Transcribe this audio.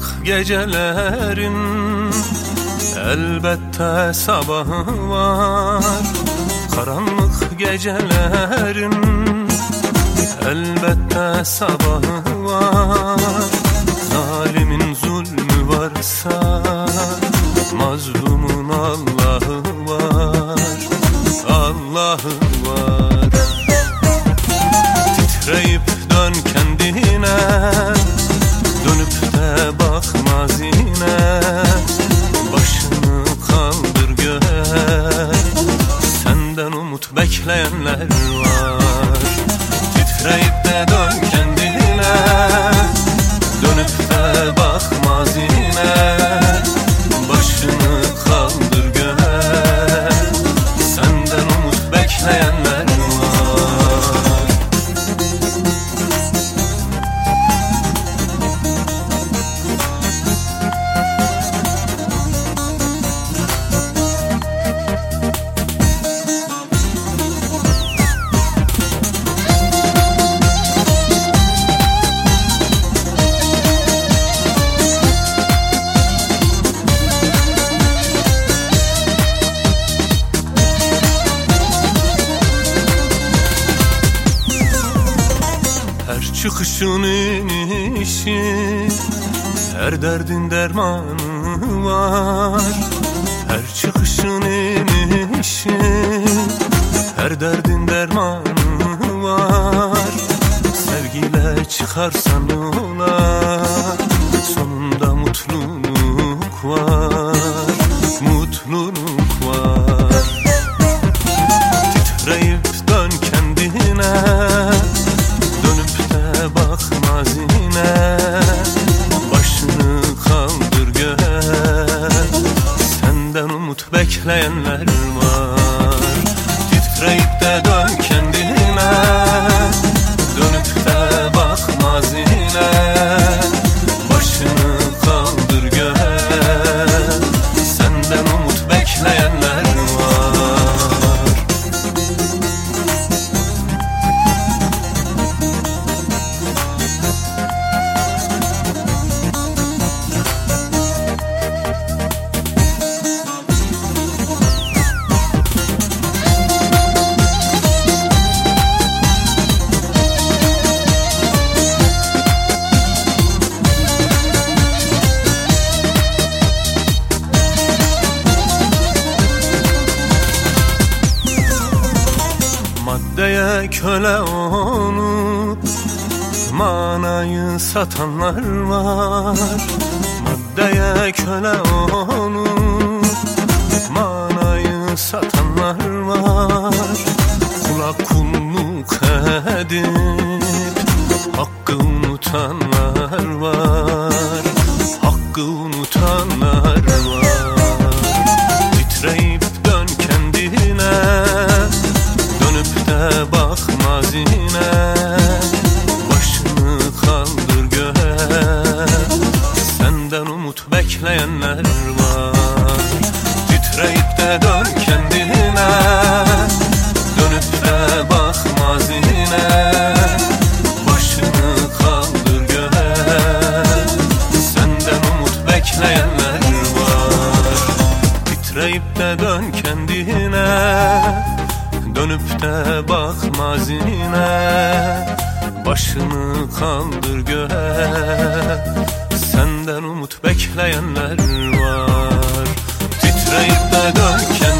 Karanlık gecelerin elbette sabahı var. Karanlık gecelerin elbette sabahı var. Zalimin zulmü varsa mazlumun Allah'ı var. Allah'ı var bekleyenler var. Titreyip de dön çıkışın inişi Her derdin dermanı var. Her çıkışın inişi Her derdin dermanı var. Sevgiyle çıkarsan yola Sonunda mutluluk var bak mazine Başını kaldır göğe. Senden umut bekleyenler var. Titreyip Maddeye köle olup Manayı satanlar var. Maddeye köle olup Manayı satanlar var. Kula kulluk edip umut bekleyenler var. Titreyip de dön kendine. Dönüp de bak mazine Başını kaldır göğe. Senden umut bekleyenler var. Titreyip de dön kendine. Dönüp de bak mazine Başını kaldır göğe Senden umut bekleyenler var. Titreyip de dön kendine